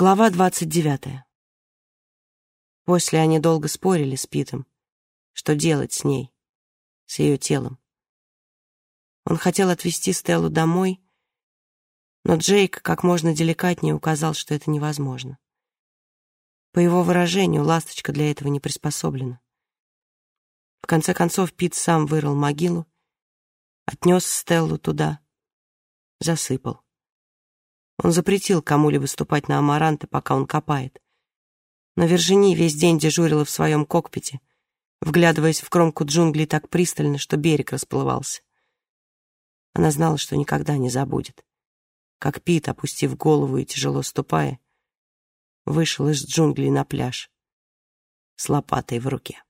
Глава двадцать девятая. После они долго спорили с Питом, что делать с ней, с ее телом. Он хотел отвезти Стеллу домой, но Джейк как можно деликатнее указал, что это невозможно. По его выражению, ласточка для этого не приспособлена. В конце концов, Пит сам вырыл могилу, отнес Стеллу туда, засыпал. Он запретил кому-либо ступать на амаранты, пока он копает. Но Вержини весь день дежурила в своем кокпите, вглядываясь в кромку джунглей так пристально, что берег расплывался. Она знала, что никогда не забудет, как Пит, опустив голову и тяжело ступая, вышел из джунглей на пляж с лопатой в руке.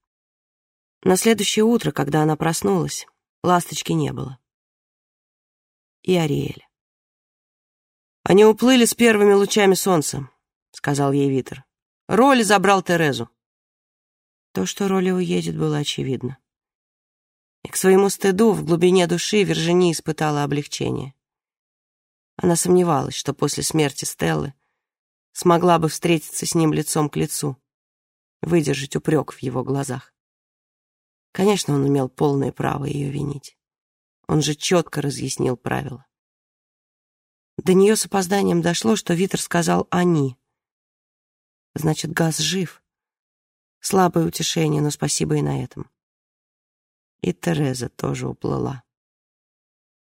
На следующее утро, когда она проснулась, ласточки не было. И Ариэля. «Они уплыли с первыми лучами солнца», — сказал ей Витер. «Роли забрал Терезу». То, что Роли уедет, было очевидно. И к своему стыду в глубине души Вержини испытала облегчение. Она сомневалась, что после смерти Стеллы смогла бы встретиться с ним лицом к лицу, выдержать упрек в его глазах. Конечно, он имел полное право ее винить. Он же четко разъяснил правила. До нее с опозданием дошло, что Витер сказал «они». Значит, Газ жив. Слабое утешение, но спасибо и на этом. И Тереза тоже уплыла.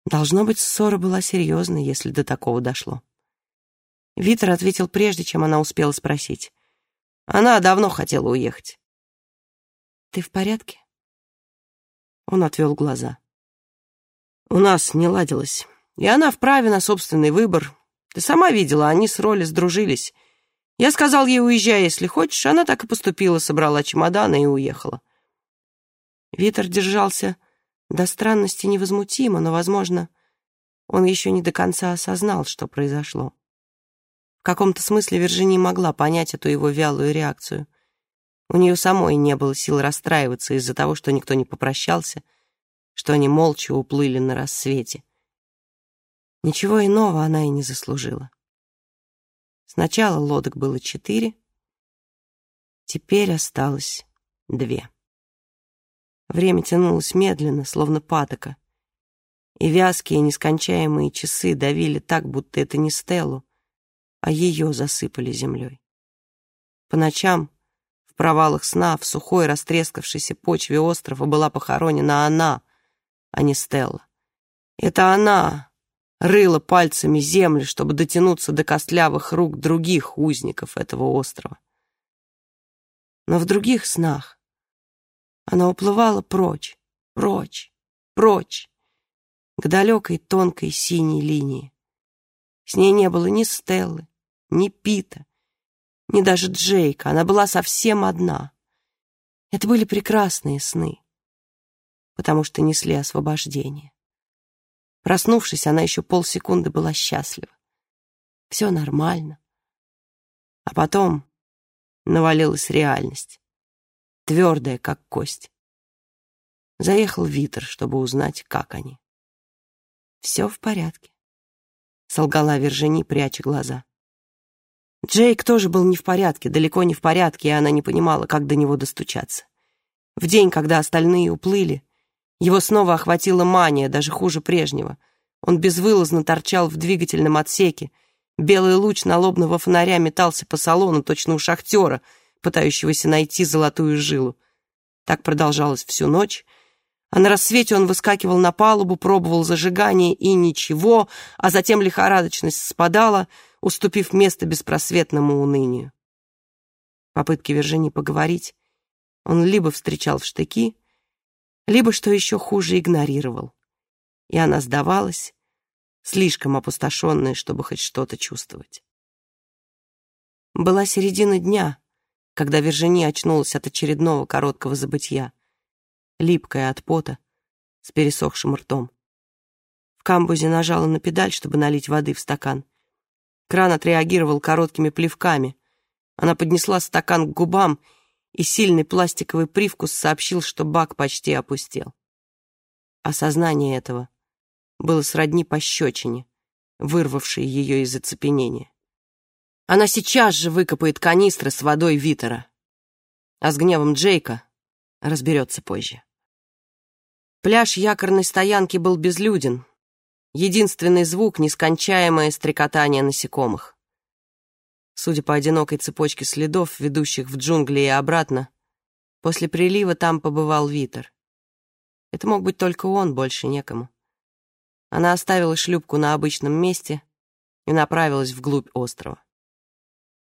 Должно быть, ссора была серьезной, если до такого дошло. Витер ответил прежде, чем она успела спросить. Она давно хотела уехать. «Ты в порядке?» Он отвел глаза. «У нас не ладилось. И она вправе на собственный выбор. Ты сама видела, они с Роли сдружились. Я сказал ей, уезжай, если хочешь. Она так и поступила, собрала чемоданы и уехала. Витер держался до странности невозмутимо, но, возможно, он еще не до конца осознал, что произошло. В каком-то смысле Виржини могла понять эту его вялую реакцию. У нее самой не было сил расстраиваться из-за того, что никто не попрощался, что они молча уплыли на рассвете. Ничего иного она и не заслужила. Сначала лодок было четыре, теперь осталось две. Время тянулось медленно, словно патока, и вязкие нескончаемые часы давили так, будто это не Стеллу, а ее засыпали землей. По ночам, в провалах сна, в сухой растрескавшейся почве острова была похоронена она, а не Стелла. Это она, рыла пальцами землю, чтобы дотянуться до костлявых рук других узников этого острова. Но в других снах она уплывала прочь, прочь, прочь, к далекой тонкой синей линии. С ней не было ни Стеллы, ни Пита, ни даже Джейка. Она была совсем одна. Это были прекрасные сны, потому что несли освобождение. Проснувшись, она еще полсекунды была счастлива. Все нормально. А потом навалилась реальность, твердая, как кость. Заехал Витер, чтобы узнать, как они. «Все в порядке», — солгала Вержини, пряча глаза. Джейк тоже был не в порядке, далеко не в порядке, и она не понимала, как до него достучаться. В день, когда остальные уплыли, его снова охватила мания, даже хуже прежнего. Он безвылазно торчал в двигательном отсеке. Белый луч налобного фонаря метался по салону, точно у шахтера, пытающегося найти золотую жилу. Так продолжалось всю ночь, а на рассвете он выскакивал на палубу, пробовал зажигание и ничего, а затем лихорадочность спадала, уступив место беспросветному унынию. Попытки Вержини поговорить он либо встречал в штыки, либо, что еще хуже, игнорировал. И она сдавалась, слишком опустошенная, чтобы хоть что-то чувствовать. Была середина дня, когда Вержини очнулась от очередного короткого забытья, липкая от пота, с пересохшим ртом. В камбузе нажала на педаль, чтобы налить воды в стакан. Кран отреагировал короткими плевками. Она поднесла стакан к губам и сильный пластиковый привкус сообщил, что бак почти опустел. Осознание этого было сродни пощечине, вырвавшей ее из оцепенения. Она сейчас же выкопает канистры с водой Витера, а с гневом Джейка разберется позже. Пляж якорной стоянки был безлюден. Единственный звук — нескончаемое стрекотание насекомых. Судя по одинокой цепочке следов, ведущих в джунгли и обратно, после прилива там побывал Витер. Это мог быть только он, больше некому. Она оставила шлюпку на обычном месте и направилась вглубь острова.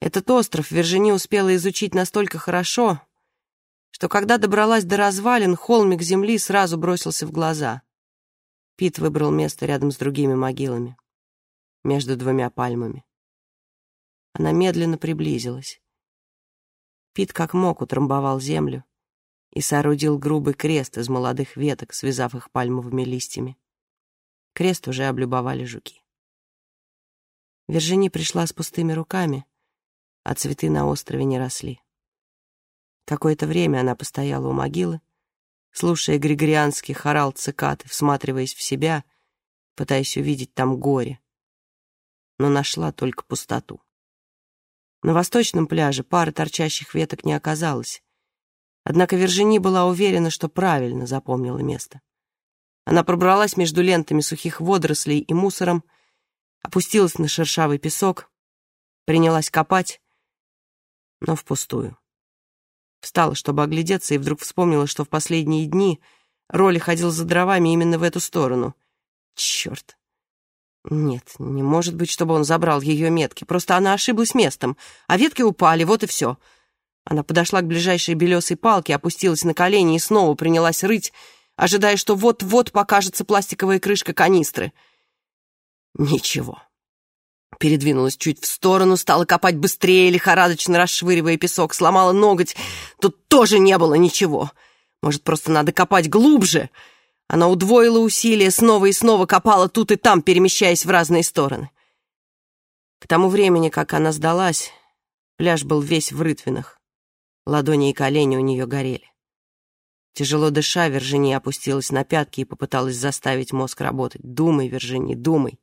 Этот остров Вержини успела изучить настолько хорошо, что когда добралась до развалин, холмик земли сразу бросился в глаза. Пит выбрал место рядом с другими могилами, между двумя пальмами. Она медленно приблизилась. Пит как мог утрамбовал землю и соорудил грубый крест из молодых веток, связав их пальмовыми листьями. Крест уже облюбовали жуки. Вержини пришла с пустыми руками, а цветы на острове не росли. Какое-то время она постояла у могилы, слушая григорианский хорал цикаты, всматриваясь в себя, пытаясь увидеть там горе, но нашла только пустоту. На восточном пляже пары торчащих веток не оказалось, однако Вержини была уверена, что правильно запомнила место. Она пробралась между лентами сухих водорослей и мусором, опустилась на шершавый песок, принялась копать, но впустую. Встала, чтобы оглядеться, и вдруг вспомнила, что в последние дни Роли ходил за дровами именно в эту сторону. Черт. Нет, не может быть, чтобы он забрал ее метки. Просто она ошиблась местом, а ветки упали, вот и все. Она подошла к ближайшей белесой палке, опустилась на колени и снова принялась рыть, ожидая, что вот-вот покажется пластиковая крышка канистры. Ничего передвинулась чуть в сторону, стала копать быстрее, лихорадочно расшвыривая песок, сломала ноготь. Тут тоже не было ничего. Может, просто надо копать глубже? Она удвоила усилия, снова и снова копала тут и там, перемещаясь в разные стороны. К тому времени, как она сдалась, пляж был весь в рытвинах. Ладони и колени у нее горели. Тяжело дыша, Вержини опустилась на пятки и попыталась заставить мозг работать. «Думай, Вержини, думай!»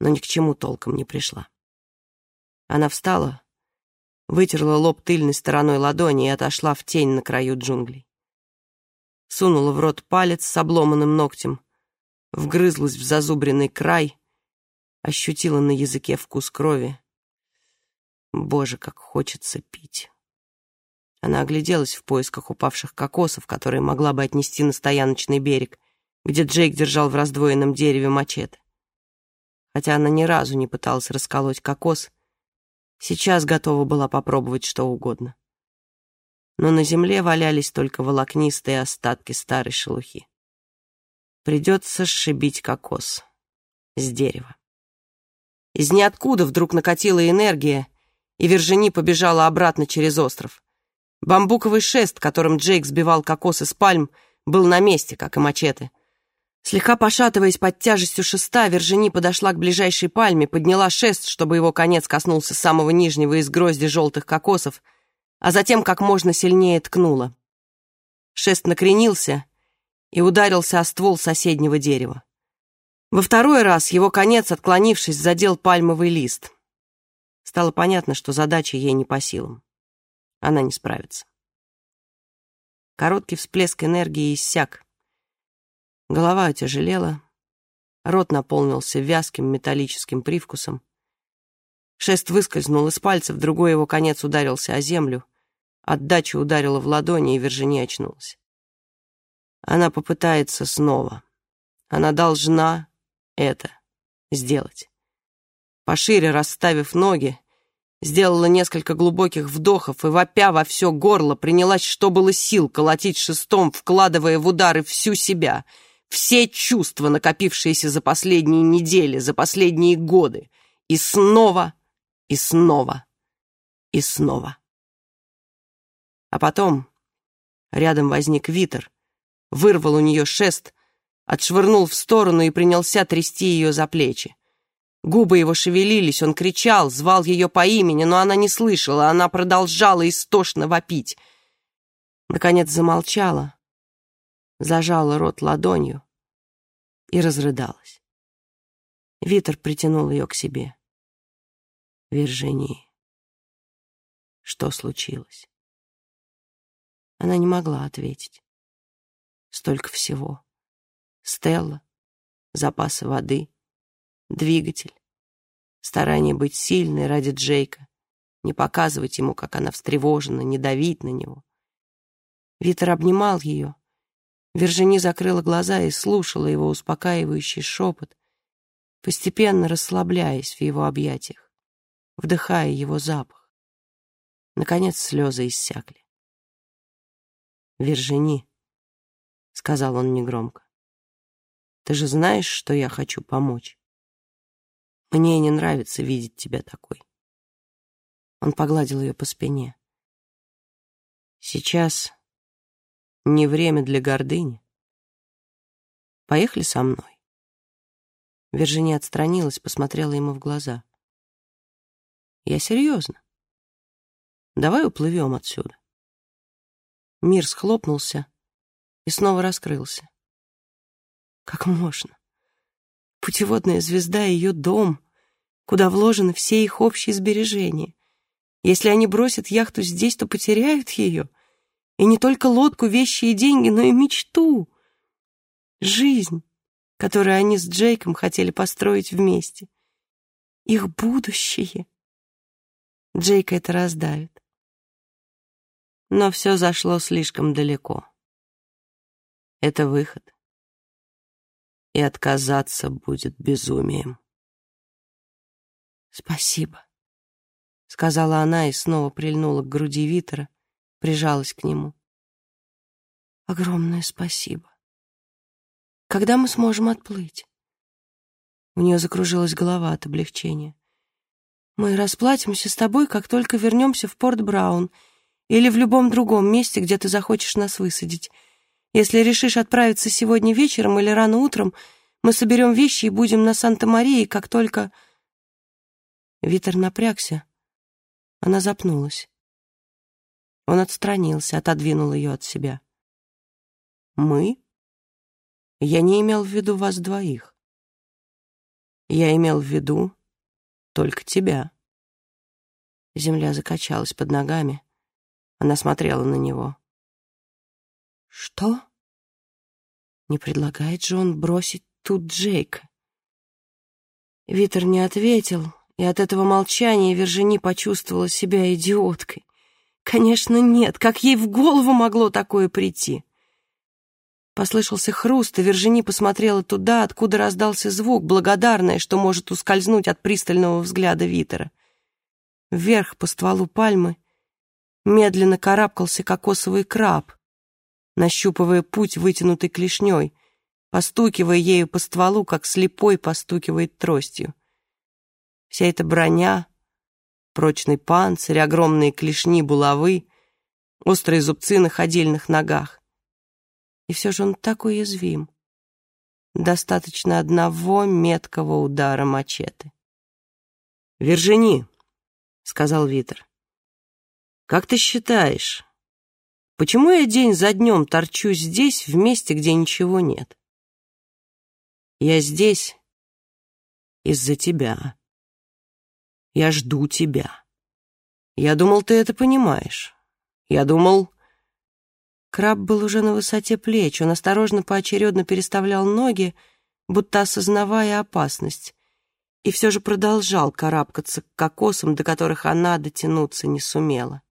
но ни к чему толком не пришла. Она встала, вытерла лоб тыльной стороной ладони и отошла в тень на краю джунглей. Сунула в рот палец с обломанным ногтем, вгрызлась в зазубренный край, ощутила на языке вкус крови. Боже, как хочется пить. Она огляделась в поисках упавших кокосов, которые могла бы отнести на стояночный берег, где Джейк держал в раздвоенном дереве мачете хотя она ни разу не пыталась расколоть кокос, сейчас готова была попробовать что угодно. Но на земле валялись только волокнистые остатки старой шелухи. Придется сшибить кокос с дерева. Из ниоткуда вдруг накатила энергия, и Вержини побежала обратно через остров. Бамбуковый шест, которым Джейк сбивал кокос из пальм, был на месте, как и мачете. Слегка пошатываясь под тяжестью шеста, Вержини подошла к ближайшей пальме, подняла шест, чтобы его конец коснулся самого нижнего из грозди желтых кокосов, а затем как можно сильнее ткнула. Шест накренился и ударился о ствол соседнего дерева. Во второй раз его конец, отклонившись, задел пальмовый лист. Стало понятно, что задача ей не по силам. Она не справится. Короткий всплеск энергии иссяк. Голова отяжелела, рот наполнился вязким металлическим привкусом. Шест выскользнул из пальцев, другой его конец ударился о землю. Отдача ударила в ладони, и Вержини очнулась. Она попытается снова. Она должна это сделать. Пошире расставив ноги, сделала несколько глубоких вдохов и, вопя во все горло, принялась, что было сил, колотить шестом, вкладывая в удары всю себя — все чувства, накопившиеся за последние недели, за последние годы. И снова, и снова, и снова. А потом рядом возник Витер, вырвал у нее шест, отшвырнул в сторону и принялся трясти ее за плечи. Губы его шевелились, он кричал, звал ее по имени, но она не слышала, она продолжала истошно вопить. Наконец замолчала, зажала рот ладонью и разрыдалась. Витер притянул ее к себе. Виржинии. Что случилось? Она не могла ответить. Столько всего. Стелла, запасы воды, двигатель, старание быть сильной ради Джейка, не показывать ему, как она встревожена, не давить на него. Витер обнимал ее. Вержини закрыла глаза и слушала его успокаивающий шепот, постепенно расслабляясь в его объятиях, вдыхая его запах. Наконец слезы иссякли. «Вержини», — сказал он негромко, — «ты же знаешь, что я хочу помочь. Мне не нравится видеть тебя такой». Он погладил ее по спине. «Сейчас не время для гордыни. Поехали со мной». Вержини отстранилась, посмотрела ему в глаза. «Я серьезно. Давай уплывем отсюда». Мир схлопнулся и снова раскрылся. Как можно? Путеводная звезда — ее дом, куда вложены все их общие сбережения. Если они бросят яхту здесь, то потеряют ее. И не только лодку, вещи и деньги, но и мечту. Жизнь, которую они с Джейком хотели построить вместе. Их будущее. Джейка это раздавит. Но все зашло слишком далеко. Это выход. И отказаться будет безумием. «Спасибо», — сказала она и снова прильнула к груди Витера, прижалась к нему. «Огромное спасибо. Когда мы сможем отплыть?» У нее закружилась голова от облегчения. «Мы расплатимся с тобой, как только вернемся в Порт Браун или в любом другом месте, где ты захочешь нас высадить. Если решишь отправиться сегодня вечером или рано утром, мы соберем вещи и будем на Санта-Марии, как только...» Витер напрягся. Она запнулась. Он отстранился, отодвинул ее от себя. «Мы? Я не имел в виду вас двоих. Я имел в виду только тебя». Земля закачалась под ногами. Она смотрела на него. «Что? Не предлагает же он бросить тут Джейка?» Витер не ответил, и от этого молчания Вержини почувствовала себя идиоткой. Конечно, нет, как ей в голову могло такое прийти? Послышался хруст, и Вержини посмотрела туда, откуда раздался звук, благодарная, что может ускользнуть от пристального взгляда Витера. Вверх по стволу пальмы медленно карабкался кокосовый краб, нащупывая путь вытянутой клешней, постукивая ею по стволу, как слепой постукивает тростью. Вся эта броня, прочный панцирь, огромные клешни булавы, острые зубцы на ходильных ногах. И все же он так уязвим. Достаточно одного меткого удара мачете. «Вержини», — сказал Витер, — «как ты считаешь, почему я день за днем торчу здесь, в месте, где ничего нет? Я здесь из-за тебя». Я жду тебя. Я думал, ты это понимаешь. Я думал...» Краб был уже на высоте плеч. Он осторожно поочередно переставлял ноги, будто осознавая опасность, и все же продолжал карабкаться к кокосам, до которых она дотянуться не сумела.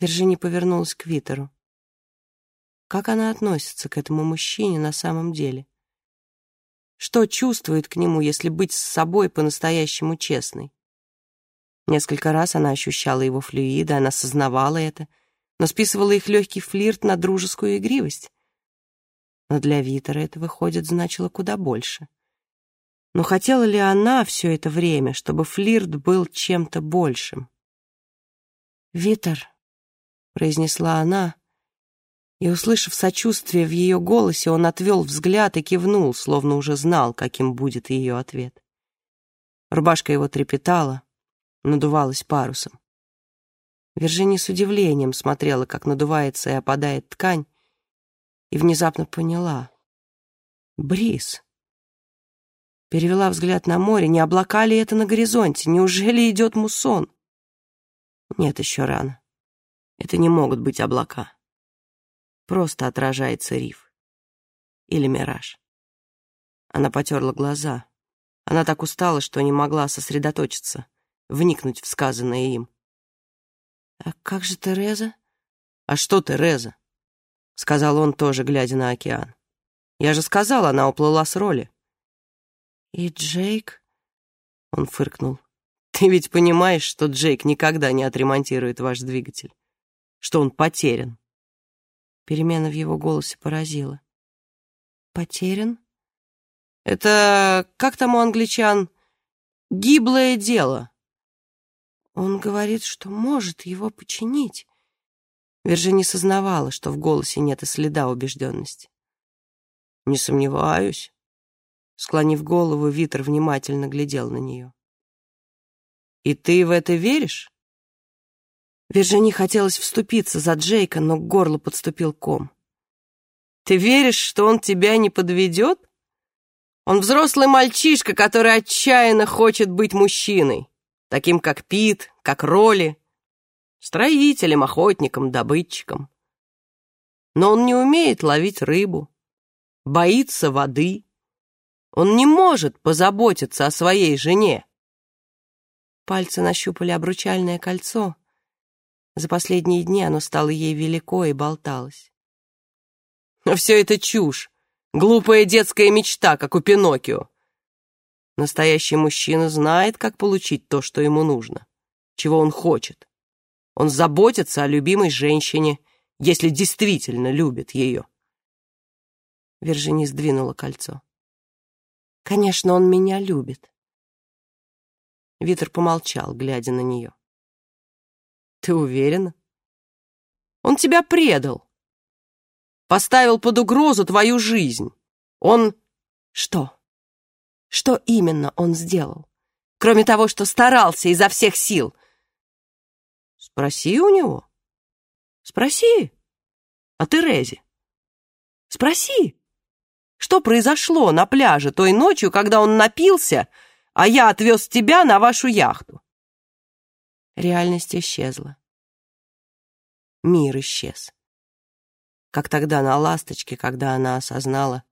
Вержини повернулась к Витеру. Как она относится к этому мужчине на самом деле? Что чувствует к нему, если быть с собой по-настоящему честной? Несколько раз она ощущала его флюиды, она сознавала это, но списывала их легкий флирт на дружескую игривость. Но для Витера это, выходит, значило куда больше. Но хотела ли она все это время, чтобы флирт был чем-то большим? «Витер», — произнесла она, и, услышав сочувствие в ее голосе, он отвел взгляд и кивнул, словно уже знал, каким будет ее ответ. Рубашка его трепетала, надувалась парусом. Виржини с удивлением смотрела, как надувается и опадает ткань, и внезапно поняла. Бриз. Перевела взгляд на море. Не облака ли это на горизонте? Неужели идет муссон? Нет, еще рано. Это не могут быть облака. Просто отражается риф. Или мираж. Она потерла глаза. Она так устала, что не могла сосредоточиться, вникнуть в сказанное им. «А как же Тереза?» «А что Тереза?» — сказал он, тоже глядя на океан. «Я же сказал, она уплыла с роли». «И Джейк?» — он фыркнул. «Ты ведь понимаешь, что Джейк никогда не отремонтирует ваш двигатель, что он потерян». Перемена в его голосе поразила. «Потерян?» «Это, как там у англичан, гиблое дело». Он говорит, что может его починить. Вержини сознавала, что в голосе нет и следа убежденности. «Не сомневаюсь». Склонив голову, Витер внимательно глядел на нее. «И ты в это веришь?» Вержини хотелось вступиться за Джейка, но к горлу подступил ком. «Ты веришь, что он тебя не подведет? Он взрослый мальчишка, который отчаянно хочет быть мужчиной, таким как Пит, как Роли, строителем, охотником, добытчиком. Но он не умеет ловить рыбу, боится воды. Он не может позаботиться о своей жене. Пальцы нащупали обручальное кольцо. За последние дни оно стало ей велико и болталось. Но все это чушь, глупая детская мечта, как у Пиноккио. Настоящий мужчина знает, как получить то, что ему нужно, чего он хочет. Он заботится о любимой женщине, если действительно любит ее. Вержини сдвинула кольцо. «Конечно, он меня любит». Витер помолчал, глядя на нее. «Ты уверена? Он тебя предал. Поставил под угрозу твою жизнь. Он...» «Что? Что именно он сделал? Кроме того, что старался изо всех сил?» «Спроси у него. Спроси. О Терезе. Спроси. Что произошло на пляже той ночью, когда он напился, а я отвез тебя на вашу яхту?» Реальность исчезла. Мир исчез. Как тогда на «Ласточке», когда она осознала.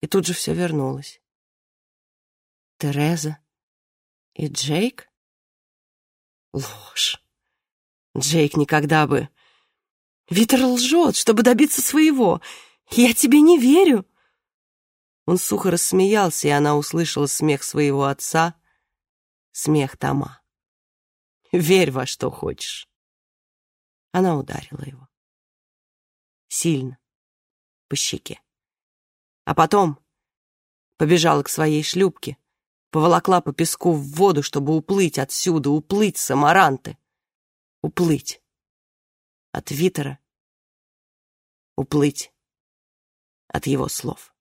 И тут же все вернулось. Тереза и Джейк? Ложь. Джейк никогда бы... Витер лжет, чтобы добиться своего. Я тебе не верю. Он сухо рассмеялся, и она услышала смех своего отца, смех Тома. Верь во что хочешь. Она ударила его. Сильно, по щеке. А потом побежала к своей шлюпке, поволокла по песку в воду, чтобы уплыть отсюда, уплыть с Амаранты. Уплыть. От Витера. Уплыть от его слов.